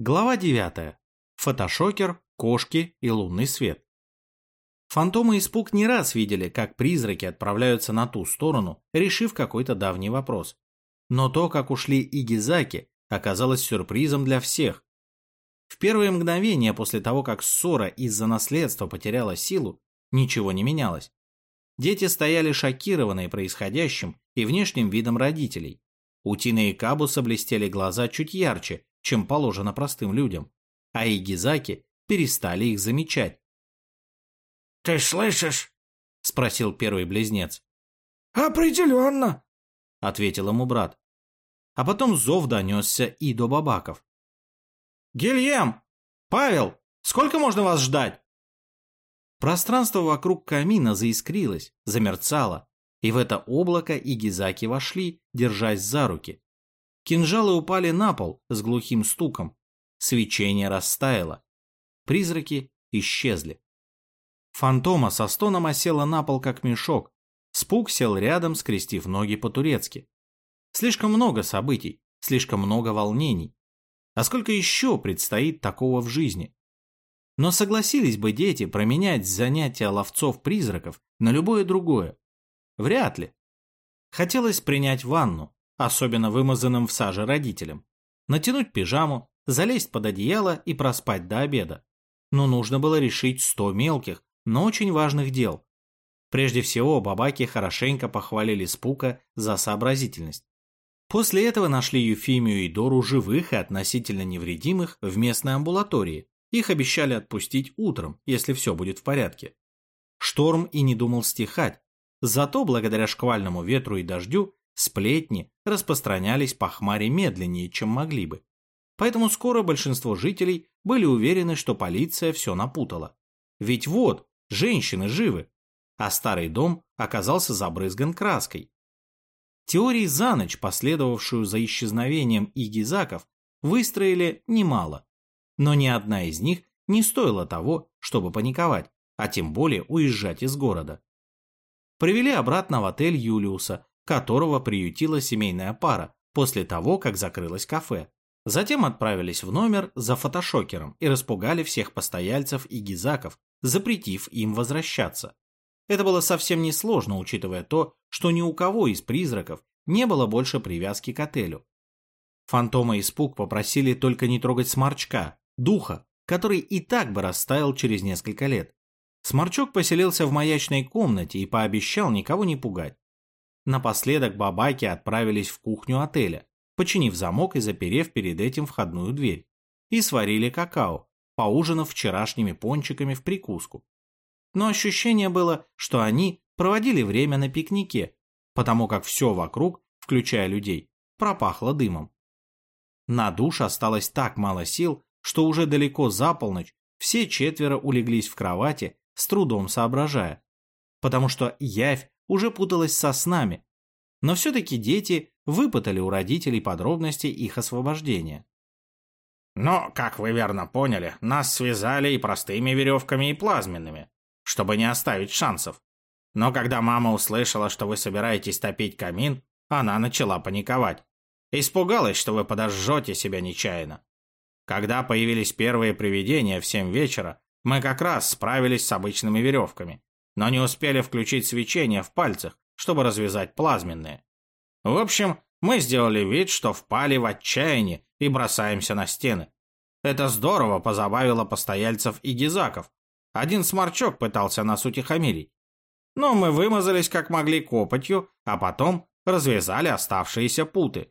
Глава 9. Фотошокер, кошки и лунный свет. Фантомы испуг не раз видели, как призраки отправляются на ту сторону, решив какой-то давний вопрос. Но то, как ушли Игизаки, оказалось сюрпризом для всех. В первые мгновения после того, как ссора из-за наследства потеряла силу, ничего не менялось. Дети стояли шокированные происходящим и внешним видом родителей. У Тины и Кабуса блестели глаза чуть ярче, чем положено простым людям, а игизаки перестали их замечать. «Ты слышишь?» — спросил первый близнец. «Определенно!» — ответил ему брат. А потом зов донесся и до бабаков. «Гильем! Павел! Сколько можно вас ждать?» Пространство вокруг камина заискрилось, замерцало, и в это облако игизаки вошли, держась за руки. Кинжалы упали на пол с глухим стуком. Свечение растаяло. Призраки исчезли. Фантома со стоном осела на пол, как мешок. Спук сел рядом, скрестив ноги по-турецки. Слишком много событий, слишком много волнений. А сколько еще предстоит такого в жизни? Но согласились бы дети променять занятия ловцов-призраков на любое другое? Вряд ли. Хотелось принять ванну, особенно вымазанным в саже родителям, натянуть пижаму, залезть под одеяло и проспать до обеда. Но нужно было решить сто мелких, но очень важных дел. Прежде всего, бабаки хорошенько похвалили Спука за сообразительность. После этого нашли Юфимию и Дору живых и относительно невредимых в местной амбулатории. Их обещали отпустить утром, если все будет в порядке. Шторм и не думал стихать. Зато, благодаря шквальному ветру и дождю, Сплетни распространялись по хмаре медленнее, чем могли бы. Поэтому скоро большинство жителей были уверены, что полиция все напутала. Ведь вот, женщины живы, а старый дом оказался забрызган краской. Теорий за ночь, последовавшую за исчезновением игизаков, выстроили немало, но ни одна из них не стоила того, чтобы паниковать, а тем более уезжать из города. Привели обратно в отель Юлиуса, которого приютила семейная пара после того, как закрылось кафе. Затем отправились в номер за фотошокером и распугали всех постояльцев и гизаков, запретив им возвращаться. Это было совсем несложно, учитывая то, что ни у кого из призраков не было больше привязки к отелю. Фантома и Спук попросили только не трогать сморчка, духа, который и так бы растаял через несколько лет. Сморчок поселился в маячной комнате и пообещал никого не пугать. Напоследок бабаки отправились в кухню отеля, починив замок и заперев перед этим входную дверь, и сварили какао, поужинав вчерашними пончиками в прикуску. Но ощущение было, что они проводили время на пикнике, потому как все вокруг, включая людей, пропахло дымом. На душ осталось так мало сил, что уже далеко за полночь все четверо улеглись в кровати, с трудом соображая, потому что явь уже путалась со снами, но все-таки дети выпытали у родителей подробности их освобождения. Но, как вы верно поняли, нас связали и простыми веревками, и плазменными, чтобы не оставить шансов. Но когда мама услышала, что вы собираетесь топить камин, она начала паниковать. Испугалась, что вы подожжете себя нечаянно. Когда появились первые привидения в семь вечера, мы как раз справились с обычными веревками но не успели включить свечение в пальцах, чтобы развязать плазменные. В общем, мы сделали вид, что впали в отчаяние и бросаемся на стены. Это здорово позабавило постояльцев и гизаков. Один сморчок пытался нас утихомирить. Но мы вымазались как могли копотью, а потом развязали оставшиеся путы.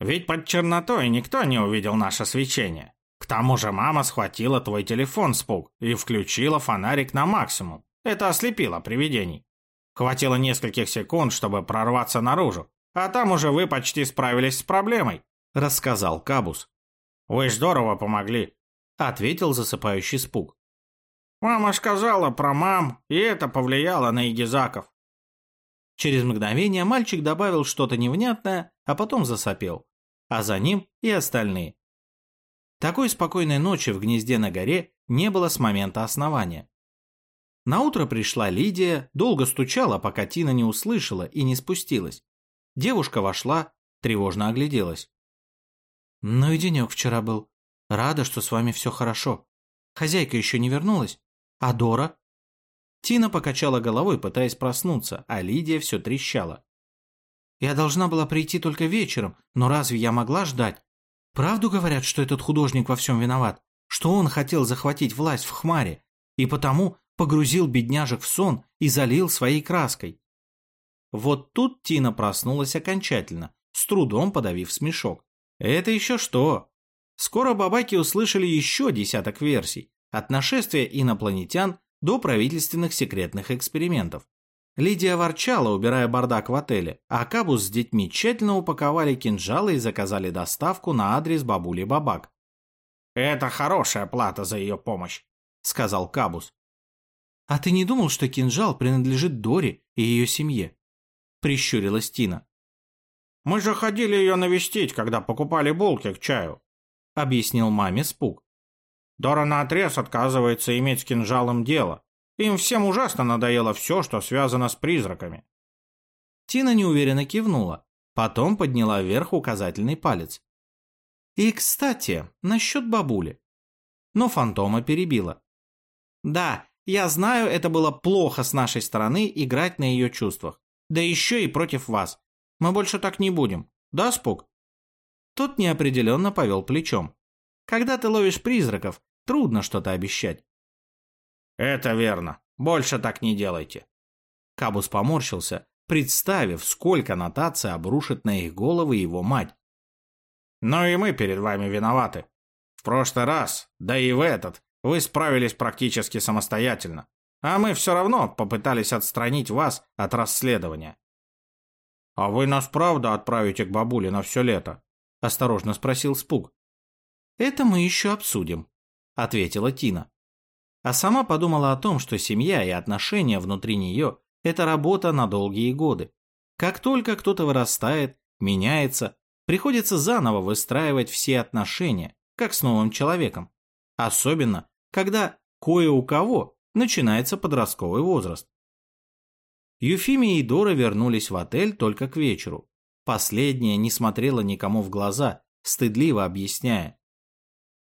Ведь под чернотой никто не увидел наше свечение. К тому же мама схватила твой телефон, Спук, и включила фонарик на максимум. Это ослепило привидений. Хватило нескольких секунд, чтобы прорваться наружу, а там уже вы почти справились с проблемой», — рассказал Кабус. «Вы здорово помогли», — ответил засыпающий спуг. «Мама сказала про мам, и это повлияло на Игизаков». Через мгновение мальчик добавил что-то невнятное, а потом засопел, а за ним и остальные. Такой спокойной ночи в гнезде на горе не было с момента основания. Наутро пришла Лидия, долго стучала, пока Тина не услышала и не спустилась. Девушка вошла, тревожно огляделась. «Ну и денек вчера был», — Рада, что с вами все хорошо. Хозяйка еще не вернулась? А Дора?» Тина покачала головой, пытаясь проснуться, а Лидия все трещала. «Я должна была прийти только вечером, но разве я могла ждать? Правду говорят, что этот художник во всем виноват? Что он хотел захватить власть в Хмаре, и потому погрузил бедняжек в сон и залил своей краской?» Вот тут Тина проснулась окончательно, с трудом подавив смешок. «Это еще что?» Скоро бабаки услышали еще десяток версий, от нашествия инопланетян до правительственных секретных экспериментов. Лидия ворчала, убирая бардак в отеле, а Кабус с детьми тщательно упаковали кинжалы и заказали доставку на адрес бабули Бабак. «Это хорошая плата за ее помощь», — сказал Кабус. «А ты не думал, что кинжал принадлежит Доре и ее семье?» — прищурилась Тина. «Мы же ходили ее навестить, когда покупали булки к чаю», — объяснил маме Спук. Дора наотрез отказывается иметь с кинжалом дело. Им всем ужасно надоело все, что связано с призраками. Тина неуверенно кивнула, потом подняла вверх указательный палец. И, кстати, насчет бабули. Но фантома перебила. Да, я знаю, это было плохо с нашей стороны играть на ее чувствах. Да еще и против вас. Мы больше так не будем. Да, Спук? Тот неопределенно повел плечом. Когда ты ловишь призраков, Трудно что-то обещать. Это верно. Больше так не делайте. Кабус поморщился, представив, сколько нотаций обрушит на их головы его мать. Но и мы перед вами виноваты. В прошлый раз, да и в этот, вы справились практически самостоятельно. А мы все равно попытались отстранить вас от расследования. «А вы нас правда отправите к бабуле на все лето?» – осторожно спросил Спуг. «Это мы еще обсудим», – ответила Тина. А сама подумала о том, что семья и отношения внутри нее – это работа на долгие годы. Как только кто-то вырастает, меняется, приходится заново выстраивать все отношения, как с новым человеком. Особенно, когда кое у кого начинается подростковый возраст. Юфимия и Дора вернулись в отель только к вечеру. Последняя не смотрела никому в глаза, стыдливо объясняя.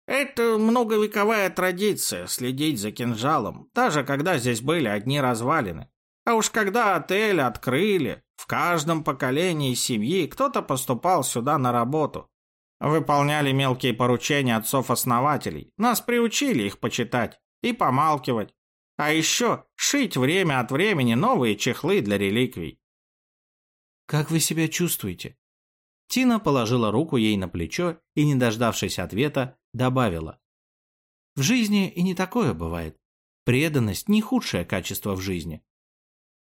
Это многовековая традиция следить за кинжалом, даже когда здесь были одни развалины. А уж когда отель открыли, в каждом поколении семьи кто-то поступал сюда на работу. Выполняли мелкие поручения отцов-основателей, нас приучили их почитать и помалкивать. А еще шить время от времени новые чехлы для реликвий. «Как вы себя чувствуете?» Тина положила руку ей на плечо и, не дождавшись ответа, добавила. В жизни и не такое бывает. Преданность – не худшее качество в жизни.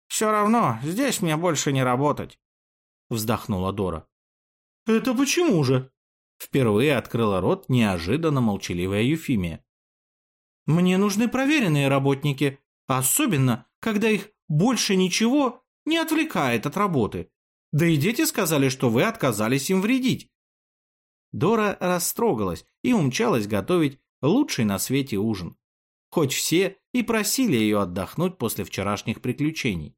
«Все равно, здесь мне больше не работать», – вздохнула Дора. «Это почему же?» Впервые открыла рот неожиданно молчаливая Юфимия. «Мне нужны проверенные работники, особенно, когда их больше ничего не отвлекает от работы. Да и дети сказали, что вы отказались им вредить. Дора растрогалась и умчалась готовить лучший на свете ужин. Хоть все и просили ее отдохнуть после вчерашних приключений.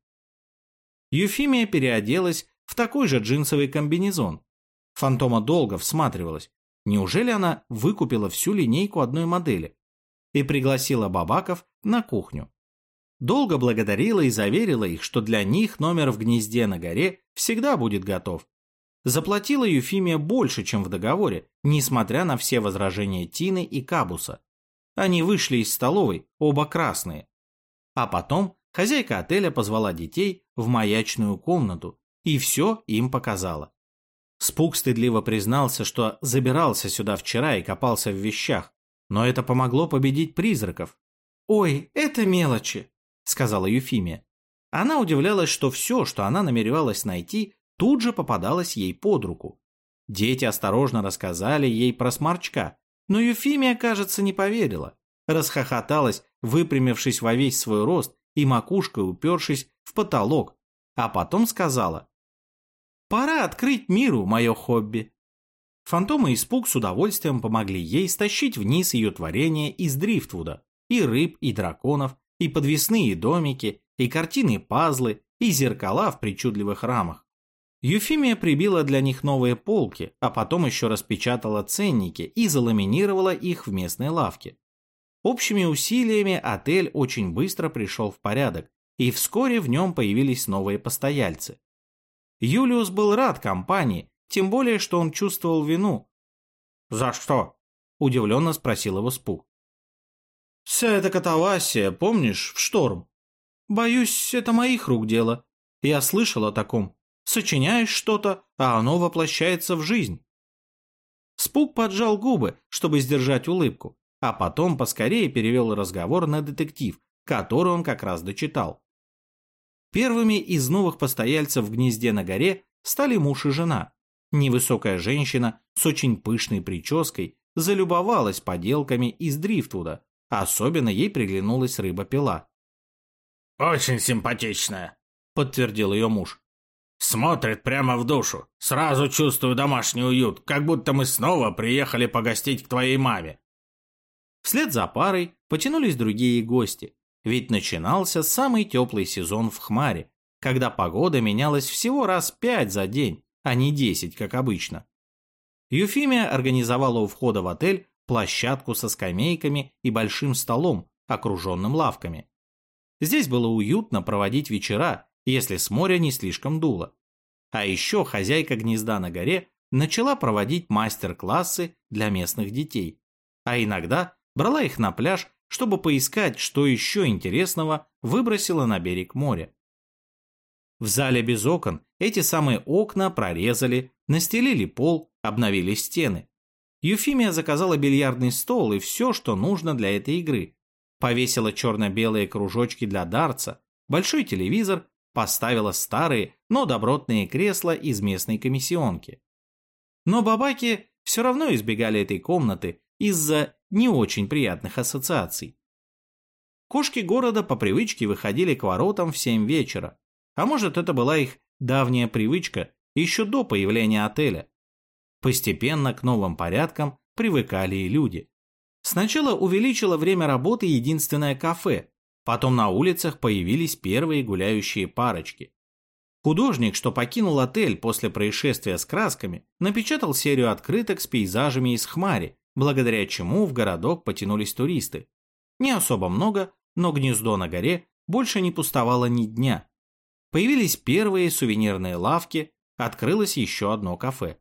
Юфимия переоделась в такой же джинсовый комбинезон. Фантома долго всматривалась. Неужели она выкупила всю линейку одной модели? И пригласила бабаков на кухню. Долго благодарила и заверила их, что для них номер в гнезде на горе всегда будет готов, Заплатила Юфимия больше, чем в договоре, несмотря на все возражения Тины и Кабуса. Они вышли из столовой, оба красные. А потом хозяйка отеля позвала детей в маячную комнату и все им показала. Спук стыдливо признался, что забирался сюда вчера и копался в вещах, но это помогло победить призраков. «Ой, это мелочи», — сказала Юфимия. Она удивлялась, что все, что она намеревалась найти, тут же попадалась ей под руку. Дети осторожно рассказали ей про сморчка, но Юфимия, кажется, не поверила. Расхохоталась, выпрямившись во весь свой рост и макушкой упершись в потолок, а потом сказала «Пора открыть миру мое хобби». Фантомы и Спук с удовольствием помогли ей стащить вниз ее творение из Дрифтвуда, и рыб, и драконов, и подвесные домики, и картины-пазлы, и зеркала в причудливых рамах. Юфимия прибила для них новые полки, а потом еще распечатала ценники и заламинировала их в местной лавке. Общими усилиями отель очень быстро пришел в порядок, и вскоре в нем появились новые постояльцы. Юлиус был рад компании, тем более, что он чувствовал вину. «За что?» – удивленно спросил его Спук. «Вся эта катавасия, помнишь, в шторм? Боюсь, это моих рук дело. Я слышал о таком сочиняешь что-то, а оно воплощается в жизнь. Спук поджал губы, чтобы сдержать улыбку, а потом поскорее перевел разговор на детектив, который он как раз дочитал. Первыми из новых постояльцев в гнезде на горе стали муж и жена. Невысокая женщина с очень пышной прической залюбовалась поделками из дрифтвуда, особенно ей приглянулась рыба-пила. «Очень симпатичная», — подтвердил ее муж. Смотрит прямо в душу. Сразу чувствую домашний уют, как будто мы снова приехали погостить к твоей маме. Вслед за парой потянулись другие гости, ведь начинался самый теплый сезон в Хмаре, когда погода менялась всего раз пять за день, а не десять, как обычно. Юфимия организовала у входа в отель площадку со скамейками и большим столом, окруженным лавками. Здесь было уютно проводить вечера если с моря не слишком дуло. А еще хозяйка гнезда на горе начала проводить мастер-классы для местных детей, а иногда брала их на пляж, чтобы поискать, что еще интересного выбросила на берег моря. В зале без окон эти самые окна прорезали, настелили пол, обновили стены. Юфимия заказала бильярдный стол и все, что нужно для этой игры. Повесила черно-белые кружочки для дарца, большой телевизор поставила старые, но добротные кресла из местной комиссионки. Но бабаки все равно избегали этой комнаты из-за не очень приятных ассоциаций. Кошки города по привычке выходили к воротам в семь вечера, а может это была их давняя привычка еще до появления отеля. Постепенно к новым порядкам привыкали и люди. Сначала увеличило время работы единственное кафе, Потом на улицах появились первые гуляющие парочки. Художник, что покинул отель после происшествия с красками, напечатал серию открыток с пейзажами из Хмари, благодаря чему в городок потянулись туристы. Не особо много, но гнездо на горе больше не пустовало ни дня. Появились первые сувенирные лавки, открылось еще одно кафе.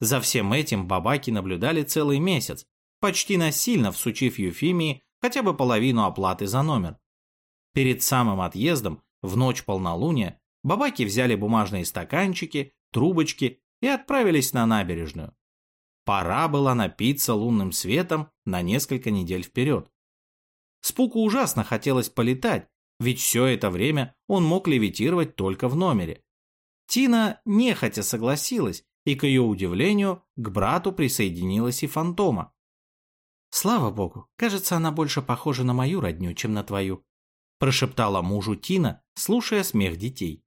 За всем этим бабаки наблюдали целый месяц, почти насильно всучив Юфимии хотя бы половину оплаты за номер. Перед самым отъездом, в ночь полнолуния, бабаки взяли бумажные стаканчики, трубочки и отправились на набережную. Пора было напиться лунным светом на несколько недель вперед. Спуку ужасно хотелось полетать, ведь все это время он мог левитировать только в номере. Тина нехотя согласилась, и, к ее удивлению, к брату присоединилась и фантома. «Слава богу, кажется, она больше похожа на мою родню, чем на твою», прошептала мужу Тина, слушая смех детей.